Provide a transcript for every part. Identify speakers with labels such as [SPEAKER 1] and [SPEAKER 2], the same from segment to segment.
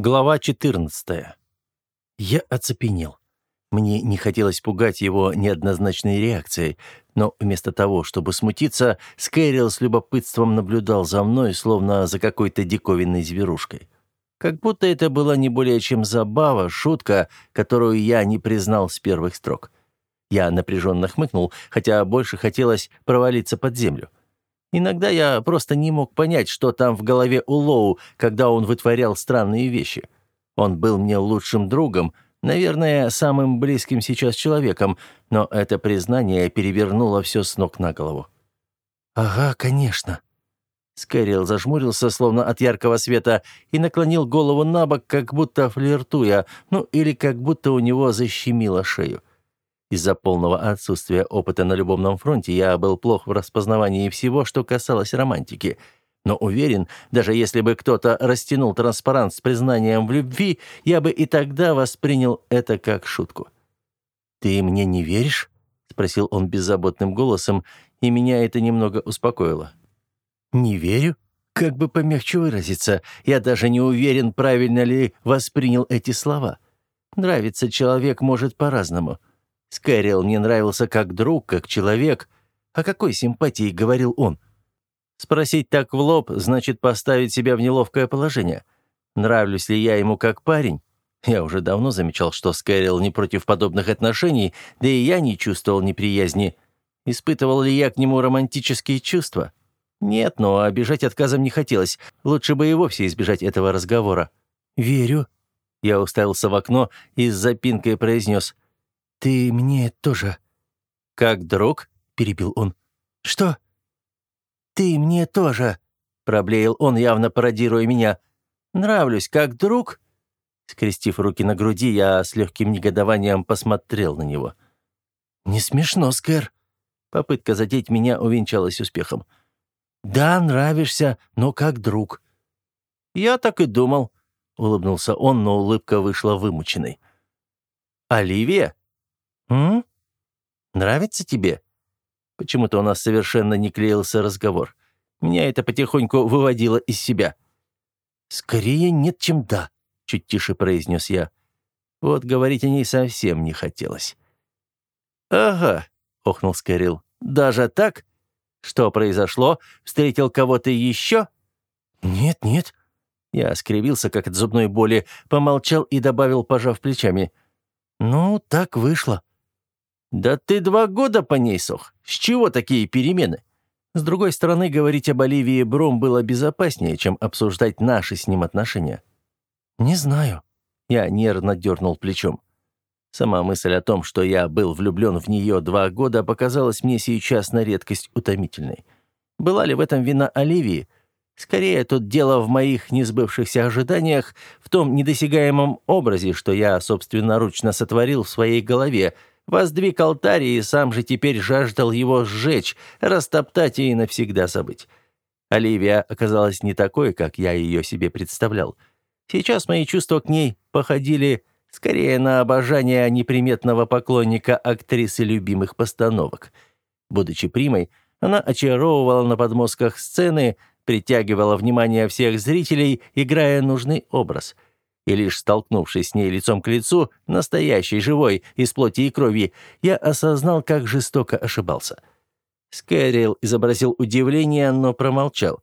[SPEAKER 1] Глава 14. Я оцепенел. Мне не хотелось пугать его неоднозначной реакцией, но вместо того, чтобы смутиться, Скэрилл с любопытством наблюдал за мной, словно за какой-то диковинной зверушкой. Как будто это была не более чем забава, шутка, которую я не признал с первых строк. Я напряженно хмыкнул, хотя больше хотелось провалиться под землю. Иногда я просто не мог понять, что там в голове у Лоу, когда он вытворял странные вещи. Он был мне лучшим другом, наверное, самым близким сейчас человеком, но это признание перевернуло все с ног на голову. «Ага, конечно». Скэрилл зажмурился, словно от яркого света, и наклонил голову на бок, как будто флиртуя, ну или как будто у него защемило шею. Из-за полного отсутствия опыта на любовном фронте я был плох в распознавании всего, что касалось романтики. Но уверен, даже если бы кто-то растянул транспарант с признанием в любви, я бы и тогда воспринял это как шутку. «Ты мне не веришь?» — спросил он беззаботным голосом, и меня это немного успокоило. «Не верю?» Как бы помягче выразиться, я даже не уверен, правильно ли воспринял эти слова. Нравится человек может по-разному. Скайрилл мне нравился как друг, как человек. О какой симпатии говорил он? Спросить так в лоб значит поставить себя в неловкое положение. Нравлюсь ли я ему как парень? Я уже давно замечал, что Скайрилл не против подобных отношений, да и я не чувствовал неприязни. Испытывал ли я к нему романтические чувства? Нет, но обижать отказом не хотелось. Лучше бы и вовсе избежать этого разговора. «Верю». Я уставился в окно и с запинкой произнес – «Ты мне тоже...» «Как друг?» — перебил он. «Что?» «Ты мне тоже...» — проблеял он, явно пародируя меня. «Нравлюсь как друг?» Скрестив руки на груди, я с легким негодованием посмотрел на него. «Не смешно, Скэр». Попытка задеть меня увенчалась успехом. «Да, нравишься, но как друг». «Я так и думал», — улыбнулся он, но улыбка вышла вымученной. «Оливия?» «М? Нравится тебе?» Почему-то у нас совершенно не клеился разговор. Меня это потихоньку выводило из себя. «Скорее нет, чем да», — чуть тише произнес я. Вот говорить о ней совсем не хотелось. «Ага», — охнул Скорил. «Даже так? Что произошло? Встретил кого-то еще?» «Нет, нет». Я скривился, как от зубной боли, помолчал и добавил, пожав плечами. «Ну, так вышло». «Да ты два года по ней сох. С чего такие перемены?» С другой стороны, говорить об Оливии Бром было безопаснее, чем обсуждать наши с ним отношения. «Не знаю». Я нервно дернул плечом. Сама мысль о том, что я был влюблен в нее два года, показалась мне сейчас на редкость утомительной. Была ли в этом вина Оливии? Скорее, тут дело в моих несбывшихся ожиданиях, в том недосягаемом образе, что я собственноручно сотворил в своей голове — Воздвиг алтарь и сам же теперь жаждал его сжечь, растоптать и навсегда забыть. Оливия оказалась не такой, как я ее себе представлял. Сейчас мои чувства к ней походили скорее на обожание неприметного поклонника актрисы любимых постановок. Будучи примой, она очаровывала на подмостках сцены, притягивала внимание всех зрителей, играя нужный образ — и лишь столкнувшись с ней лицом к лицу, настоящей, живой, из плоти и крови, я осознал, как жестоко ошибался. Скэрилл изобразил удивление, но промолчал.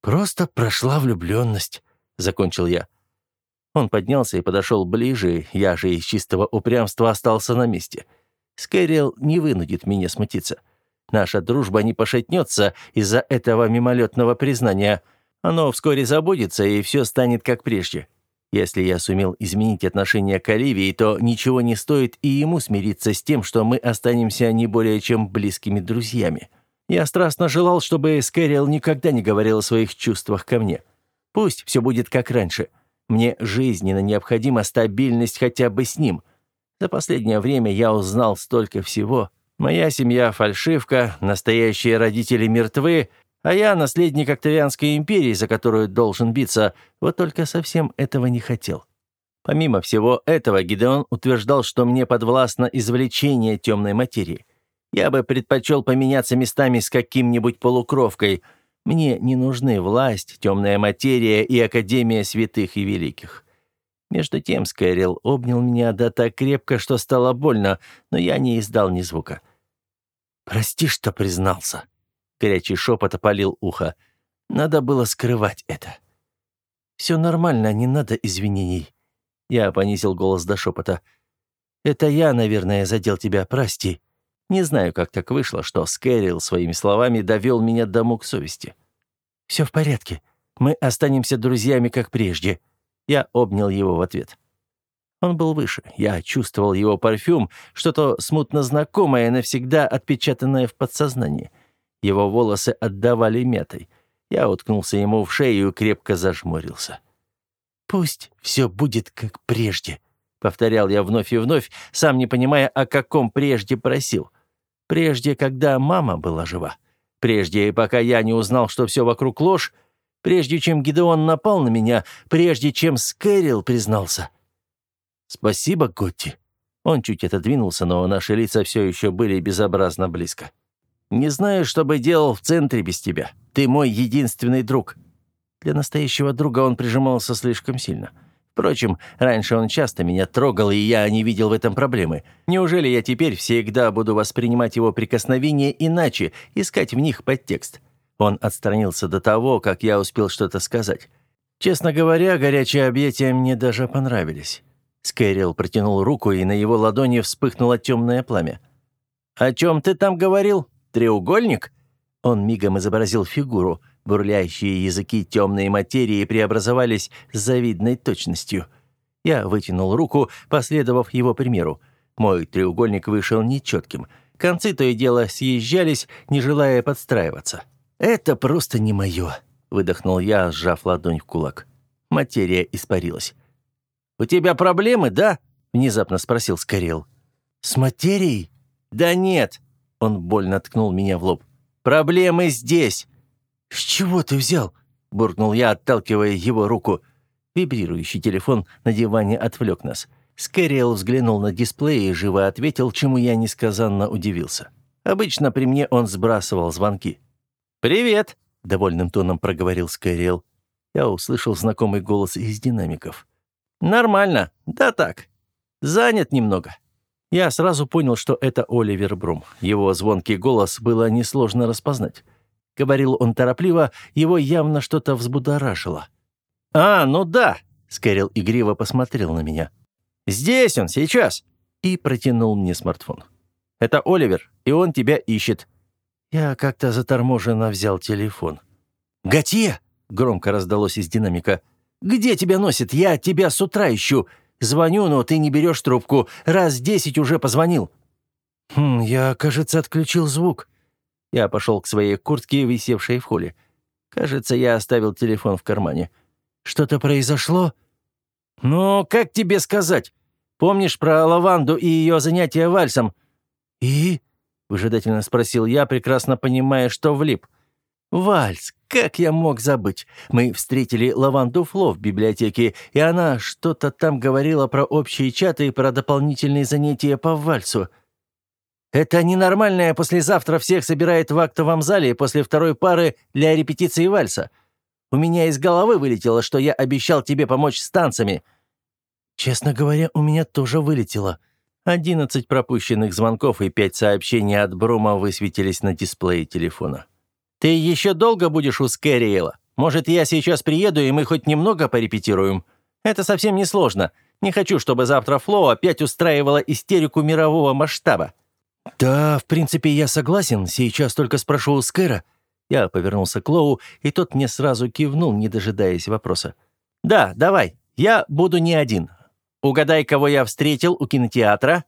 [SPEAKER 1] «Просто прошла влюбленность», — закончил я. Он поднялся и подошел ближе, я же из чистого упрямства остался на месте. Скэрилл не вынудит меня смутиться. Наша дружба не пошатнется из-за этого мимолетного признания. Оно вскоре забудется, и все станет как прежде. Если я сумел изменить отношение к Оливии, то ничего не стоит и ему смириться с тем, что мы останемся не более чем близкими друзьями. Я страстно желал, чтобы Скэрилл никогда не говорил о своих чувствах ко мне. Пусть все будет как раньше. Мне жизненно необходима стабильность хотя бы с ним. За последнее время я узнал столько всего. Моя семья — фальшивка, настоящие родители мертвы, а я наследник Октавианской империи, за которую должен биться, вот только совсем этого не хотел. Помимо всего этого, Гидеон утверждал, что мне подвластно извлечение темной материи. Я бы предпочел поменяться местами с каким-нибудь полукровкой. Мне не нужны власть, темная материя и Академия святых и великих. Между тем Скайрилл обнял меня да так крепко, что стало больно, но я не издал ни звука. «Прости, что признался». Горячий шепот опалил ухо. Надо было скрывать это. «Все нормально, не надо извинений». Я понизил голос до шепота. «Это я, наверное, задел тебя, прости». Не знаю, как так вышло, что Скэрилл своими словами довел меня до мук совести. «Все в порядке. Мы останемся друзьями, как прежде». Я обнял его в ответ. Он был выше. Я чувствовал его парфюм, что-то смутно знакомое, навсегда отпечатанное в подсознании. Его волосы отдавали мятой. Я уткнулся ему в шею и крепко зажмурился. «Пусть все будет как прежде», — повторял я вновь и вновь, сам не понимая, о каком прежде просил. Прежде, когда мама была жива. Прежде, пока я не узнал, что все вокруг ложь, прежде чем Гидеон напал на меня, прежде чем Скэрилл признался. «Спасибо, Готти». Он чуть отодвинулся, но наши лица все еще были безобразно близко. «Не знаю, что бы делал в центре без тебя. Ты мой единственный друг». Для настоящего друга он прижимался слишком сильно. Впрочем, раньше он часто меня трогал, и я не видел в этом проблемы. Неужели я теперь всегда буду воспринимать его прикосновения иначе, искать в них подтекст? Он отстранился до того, как я успел что-то сказать. Честно говоря, горячие объятия мне даже понравились. Скэрилл протянул руку, и на его ладони вспыхнуло темное пламя. «О чем ты там говорил? Треугольник?» Он мигом изобразил фигуру. Бурлящие языки темной материи преобразовались с завидной точностью. Я вытянул руку, последовав его примеру. Мой треугольник вышел нечетким. Концы то и дело съезжались, не желая подстраиваться. «Это просто не мое», — выдохнул я, сжав ладонь в кулак. Материя испарилась. «У тебя проблемы, да?» — внезапно спросил Скорел. «С материей?» «Да нет!» — он больно ткнул меня в лоб. «Проблемы здесь!» «С чего ты взял?» — буркнул я, отталкивая его руку. Вибрирующий телефон на диване отвлек нас. Скэриэл взглянул на дисплей и живо ответил, чему я несказанно удивился. Обычно при мне он сбрасывал звонки. «Привет!» — довольным тоном проговорил Скайриэл. Я услышал знакомый голос из динамиков. «Нормально. Да так. Занят немного». Я сразу понял, что это Оливер Брум. Его звонкий голос было несложно распознать. Говорил он торопливо, его явно что-то взбудоражило. «А, ну да!» — Скэрилл игриво посмотрел на меня. «Здесь он, сейчас!» И протянул мне смартфон. «Это Оливер, и он тебя ищет. Я как-то заторможенно взял телефон. «Готье!» — громко раздалось из динамика. «Где тебя носит? Я тебя с утра ищу. Звоню, но ты не берешь трубку. Раз десять уже позвонил». «Хм, я, кажется, отключил звук». Я пошел к своей куртке, висевшей в холле. Кажется, я оставил телефон в кармане. «Что-то произошло?» «Ну, как тебе сказать? Помнишь про лаванду и ее занятия вальсом?» «И?» — выжидательно спросил я, прекрасно понимая, что влип. «Вальс, как я мог забыть? Мы встретили Лаванду Фло в библиотеке, и она что-то там говорила про общие чаты и про дополнительные занятия по вальсу. Это ненормальное послезавтра всех собирает в актовом зале после второй пары для репетиции вальса. У меня из головы вылетело, что я обещал тебе помочь с танцами». «Честно говоря, у меня тоже вылетело», Одиннадцать пропущенных звонков и пять сообщений от Брума высветились на дисплее телефона. «Ты еще долго будешь у Скэриэла? Может, я сейчас приеду, и мы хоть немного порепетируем? Это совсем не сложно. Не хочу, чтобы завтра Флоу опять устраивала истерику мирового масштаба». «Да, в принципе, я согласен. Сейчас только спрошу у Скэра». Я повернулся к Лоу, и тот мне сразу кивнул, не дожидаясь вопроса. «Да, давай. Я буду не один. Угадай, кого я встретил у кинотеатра?»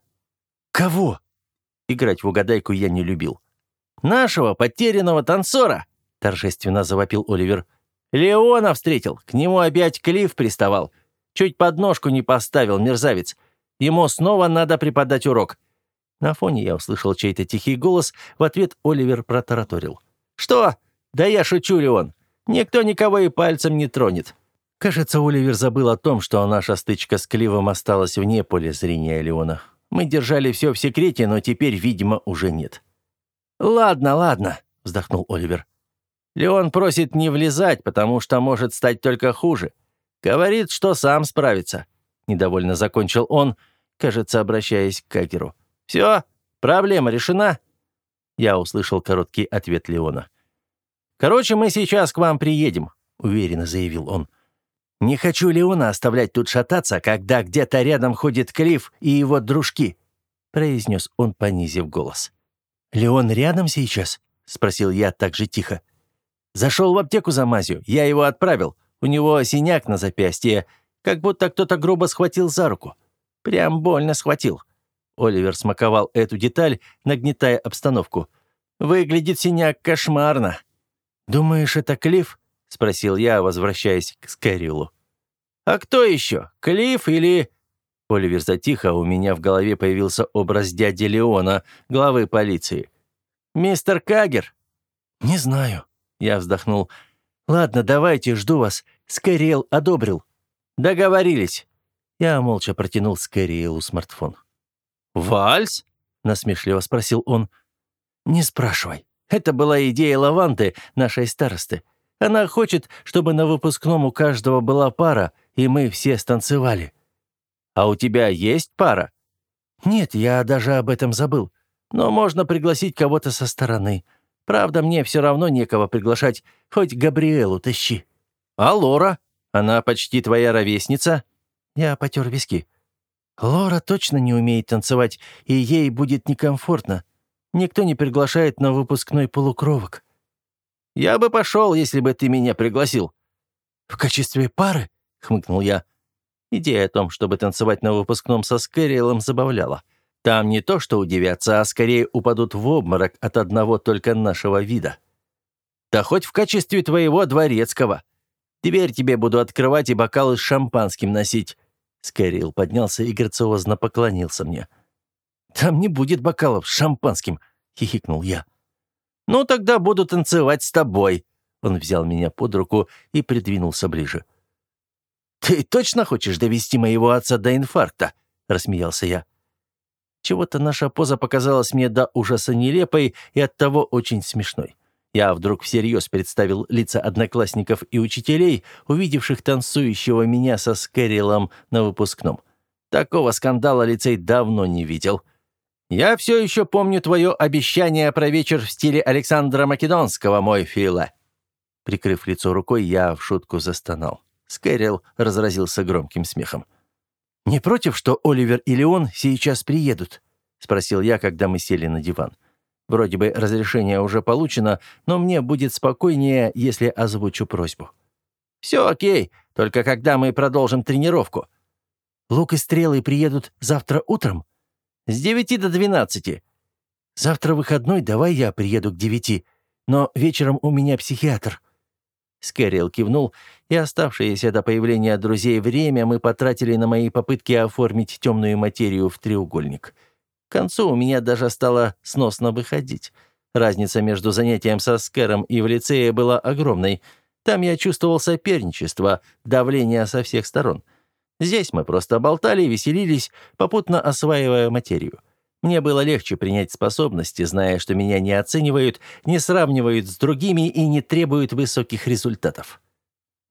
[SPEAKER 1] «Кого?» Играть в угадайку я не любил. «Нашего потерянного танцора!» — торжественно завопил Оливер. «Леона встретил. К нему опять Клифф приставал. Чуть подножку не поставил, мерзавец. Ему снова надо преподать урок». На фоне я услышал чей-то тихий голос. В ответ Оливер протараторил. «Что? Да я шучу, Леон. Никто никого и пальцем не тронет. Кажется, Оливер забыл о том, что наша стычка с Кливом осталась вне поля зрения Леона. Мы держали все в секрете, но теперь, видимо, уже нет. «Ладно, ладно», — вздохнул Оливер. Леон просит не влезать, потому что может стать только хуже. Говорит, что сам справится. Недовольно закончил он, кажется, обращаясь к Кагеру. «Все, проблема решена?» Я услышал короткий ответ Леона. «Короче, мы сейчас к вам приедем», — уверенно заявил он. «Не хочу Леона оставлять тут шататься, когда где-то рядом ходит Клифф и его дружки», — произнес он, понизив голос. «Леон рядом сейчас?» — спросил я так же тихо. «Зашел в аптеку за мазью, я его отправил. У него синяк на запястье, как будто кто-то грубо схватил за руку. Прям больно схватил». Оливер смаковал эту деталь, нагнетая обстановку. «Выглядит синяк кошмарно». «Думаешь, это Клифф?» — спросил я, возвращаясь к Скэрилу. «А кто еще? Клифф или...» Оливер затих, а у меня в голове появился образ дяди Леона, главы полиции. «Мистер Кагер?» «Не знаю», — я вздохнул. «Ладно, давайте, жду вас. Скэрилл одобрил». «Договорились». Я молча протянул Скэрилу смартфон. «Вальс?» — насмешливо спросил он. «Не спрашивай. Это была идея Лаванты, нашей старосты. Она хочет, чтобы на выпускном у каждого была пара, и мы все станцевали». «А у тебя есть пара?» «Нет, я даже об этом забыл. Но можно пригласить кого-то со стороны. Правда, мне все равно некого приглашать, хоть Габриэлу тащи». «А Лора? Она почти твоя ровесница?» Я потер виски. «Лора точно не умеет танцевать, и ей будет некомфортно. Никто не приглашает на выпускной полукровок». «Я бы пошел, если бы ты меня пригласил». «В качестве пары?» — хмыкнул я. Идея о том, чтобы танцевать на выпускном со Скэрилом, забавляла. Там не то что удивятся, а скорее упадут в обморок от одного только нашего вида. Да хоть в качестве твоего дворецкого. Дверь тебе буду открывать и бокалы с шампанским носить. Скэрилл поднялся и грациозно поклонился мне. «Там не будет бокалов с шампанским», — хихикнул я. «Ну, тогда буду танцевать с тобой». Он взял меня под руку и придвинулся ближе. «Ты точно хочешь довести моего отца до инфаркта?» — рассмеялся я. Чего-то наша поза показалась мне до ужаса нелепой и оттого очень смешной. Я вдруг всерьез представил лица одноклассников и учителей, увидевших танцующего меня со Скэрилом на выпускном. Такого скандала лицей давно не видел. «Я все еще помню твое обещание про вечер в стиле Александра Македонского, мой Фила». Прикрыв лицо рукой, я в шутку застонал. Скэрилл разразился громким смехом. «Не против, что Оливер и Леон сейчас приедут?» — спросил я, когда мы сели на диван. Вроде бы разрешение уже получено, но мне будет спокойнее, если озвучу просьбу. «Все окей, только когда мы продолжим тренировку?» «Лук и стрелы приедут завтра утром?» «С девяти до двенадцати». «Завтра выходной, давай я приеду к девяти, но вечером у меня психиатр». Скэрилл кивнул, и оставшееся до появления друзей время мы потратили на мои попытки оформить темную материю в треугольник — к концу у меня даже стало сносно выходить. Разница между занятием со Скэром и в лицее была огромной. Там я чувствовал соперничество, давление со всех сторон. Здесь мы просто болтали, веселились, попутно осваивая материю. Мне было легче принять способности, зная, что меня не оценивают, не сравнивают с другими и не требуют высоких результатов.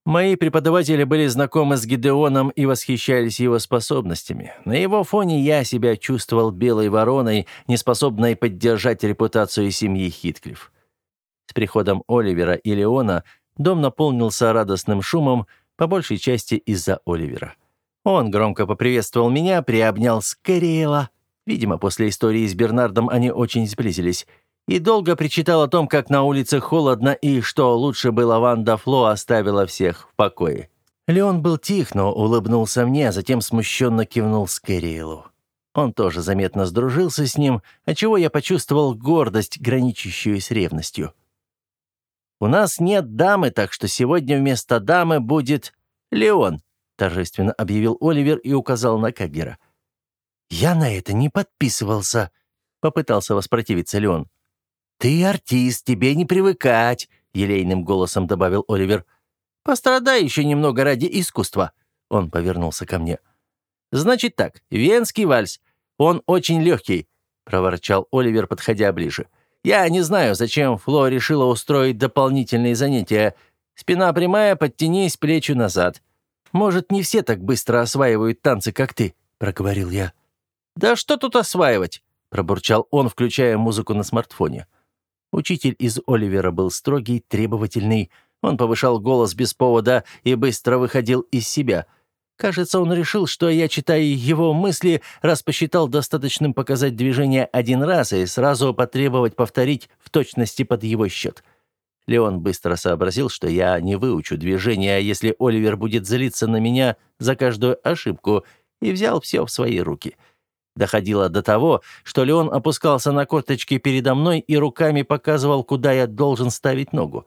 [SPEAKER 1] Мои преподаватели были знакомы с Гидеоном и восхищались его способностями. На его фоне я себя чувствовал белой вороной, неспособной поддержать репутацию семьи Хитклифф. С приходом Оливера и Леона дом наполнился радостным шумом, по большей части из-за Оливера. Он громко поприветствовал меня, приобнял Скэриэла. Видимо, после истории с Бернардом они очень сблизились и долго причитал о том, как на улице холодно и что лучше бы Лаванда Фло оставила всех в покое. Леон был тих, но улыбнулся мне, а затем смущенно кивнул Скэрилу. Он тоже заметно сдружился с ним, отчего я почувствовал гордость, граничащую с ревностью. «У нас нет дамы, так что сегодня вместо дамы будет Леон», торжественно объявил Оливер и указал на Каггера. «Я на это не подписывался», — попытался воспротивиться Леон. «Ты артист, тебе не привыкать», — елейным голосом добавил Оливер. «Пострадай еще немного ради искусства», — он повернулся ко мне. «Значит так, венский вальс. Он очень легкий», — проворчал Оливер, подходя ближе. Я не знаю, зачем Фло решила устроить дополнительные занятия. Спина прямая, подтянись, плечи назад. Может, не все так быстро осваивают танцы, как ты», — проговорил я. «Да что тут осваивать?» — пробурчал он, включая музыку на смартфоне. Учитель из Оливера был строгий, требовательный. Он повышал голос без повода и быстро выходил из себя — Кажется, он решил, что я читаю его мысли, раз посчитал достаточным показать движение один раз и сразу потребовать повторить в точности под его счет. Леон быстро сообразил, что я не выучу движения, если Оливер будет злиться на меня за каждую ошибку, и взял все в свои руки. Доходило до того, что Леон опускался на корточки передо мной и руками показывал, куда я должен ставить ногу.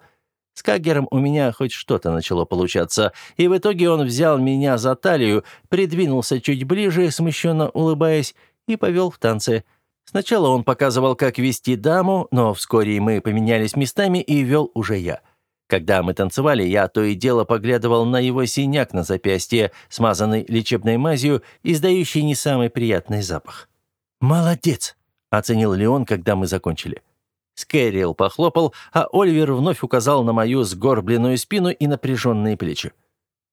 [SPEAKER 1] С Каггером у меня хоть что-то начало получаться, и в итоге он взял меня за талию, придвинулся чуть ближе, смущенно улыбаясь, и повел в танце. Сначала он показывал, как вести даму, но вскоре мы поменялись местами и вел уже я. Когда мы танцевали, я то и дело поглядывал на его синяк на запястье, смазанный лечебной мазью, издающий не самый приятный запах. «Молодец!» — оценил Леон, когда мы закончили. Скэрилл похлопал, а Оливер вновь указал на мою сгорбленную спину и напряженные плечи.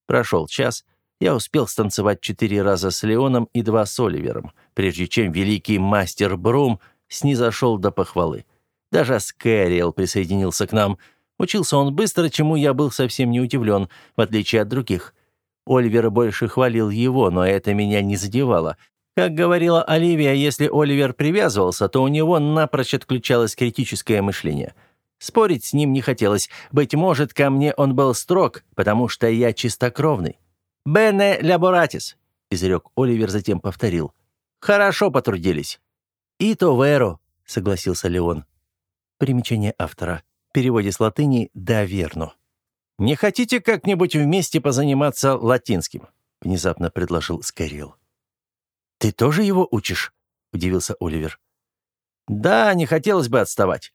[SPEAKER 1] Прошел час. Я успел станцевать четыре раза с Леоном и два с Оливером, прежде чем великий мастер Брум снизошел до похвалы. Даже Скэрилл присоединился к нам. Учился он быстро, чему я был совсем не удивлен, в отличие от других. Оливер больше хвалил его, но это меня не задевало. Как говорила Оливия, если Оливер привязывался, то у него напрочь отключалось критическое мышление. Спорить с ним не хотелось. Быть может, ко мне он был строг, потому что я чистокровный. «Бене лаборатис», — изрек Оливер, затем повторил. «Хорошо потрудились». «Ито веро», — согласился Леон. Примечание автора. Переводе с латыни «да верно». «Не хотите как-нибудь вместе позаниматься латинским?» — внезапно предложил Скорилл. «Ты тоже его учишь?» — удивился Оливер. «Да, не хотелось бы отставать».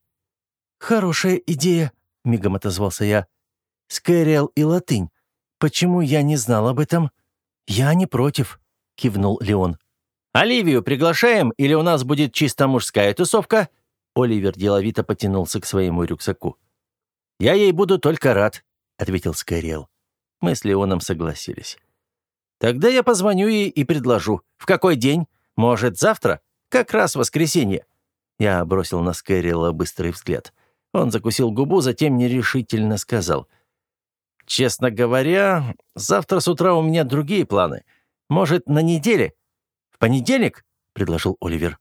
[SPEAKER 1] «Хорошая идея», — мигом отозвался я. «Скэриэл и латынь. Почему я не знал об этом?» «Я не против», — кивнул Леон. «Оливию приглашаем, или у нас будет чисто мужская тусовка?» Оливер деловито потянулся к своему рюкзаку. «Я ей буду только рад», — ответил Скайриэл. Мы с Леоном согласились. Тогда я позвоню ей и предложу. В какой день? Может, завтра? Как раз воскресенье». Я бросил на Скэрилла быстрый взгляд. Он закусил губу, затем нерешительно сказал. «Честно говоря, завтра с утра у меня другие планы. Может, на неделе? В понедельник?» — предложил Оливер.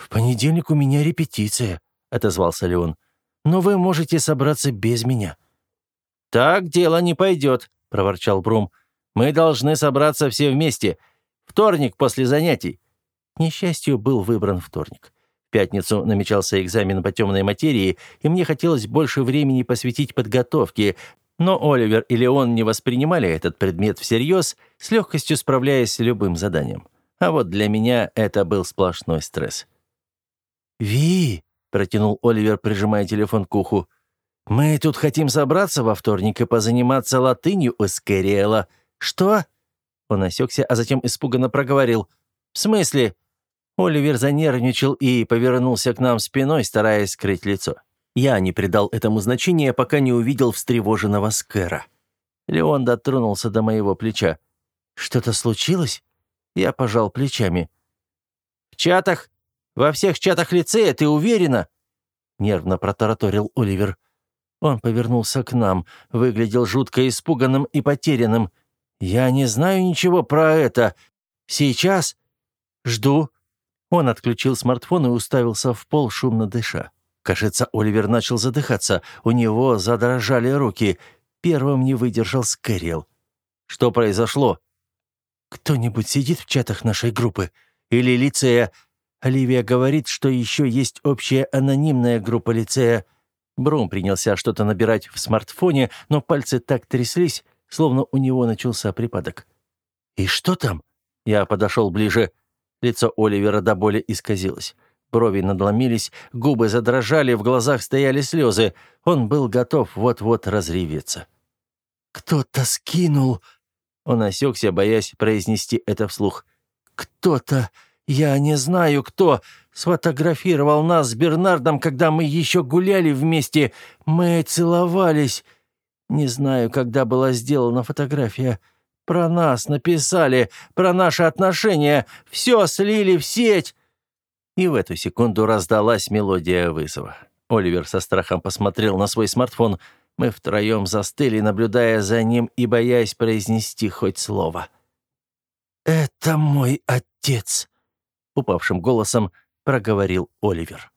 [SPEAKER 1] «В понедельник у меня репетиция», — отозвался Леон. «Но вы можете собраться без меня». «Так дело не пойдет», — проворчал Брум. Мы должны собраться все вместе. Вторник после занятий». К несчастью, был выбран вторник. В пятницу намечался экзамен по темной материи, и мне хотелось больше времени посвятить подготовке, но Оливер и Леон не воспринимали этот предмет всерьез, с легкостью справляясь с любым заданием. А вот для меня это был сплошной стресс. «Ви!» — протянул Оливер, прижимая телефон к уху. «Мы тут хотим собраться во вторник и позаниматься латынью у Скэриэла. «Что?» Он осекся, а затем испуганно проговорил. «В смысле?» Оливер занервничал и повернулся к нам спиной, стараясь скрыть лицо. Я не придал этому значения, пока не увидел встревоженного Скэра. Леон дотронулся до моего плеча. «Что-то случилось?» Я пожал плечами. «В чатах? Во всех чатах лицея, ты уверена?» Нервно протараторил Оливер. Он повернулся к нам, выглядел жутко испуганным и потерянным. «Я не знаю ничего про это. Сейчас? Жду». Он отключил смартфон и уставился в пол, шумно дыша. Кажется, Оливер начал задыхаться. У него задрожали руки. Первым не выдержал Скэрилл. «Что произошло?» «Кто-нибудь сидит в чатах нашей группы? Или лицея?» Оливия говорит, что еще есть общая анонимная группа лицея. Брум принялся что-то набирать в смартфоне, но пальцы так тряслись, словно у него начался припадок. «И что там?» Я подошел ближе. Лицо Оливера до боли исказилось. Брови надломились, губы задрожали, в глазах стояли слезы. Он был готов вот-вот разреветься. «Кто-то скинул...» Он осекся, боясь произнести это вслух. «Кто-то... Я не знаю, кто сфотографировал нас с Бернардом, когда мы еще гуляли вместе. Мы целовались. Не знаю, когда была сделана фотография. Про нас написали, про наши отношения. Все слили в сеть». И в эту секунду раздалась мелодия вызова. Оливер со страхом посмотрел на свой смартфон. Мы втроем застыли, наблюдая за ним и боясь произнести хоть слово. «Это мой отец», — упавшим голосом проговорил Оливер.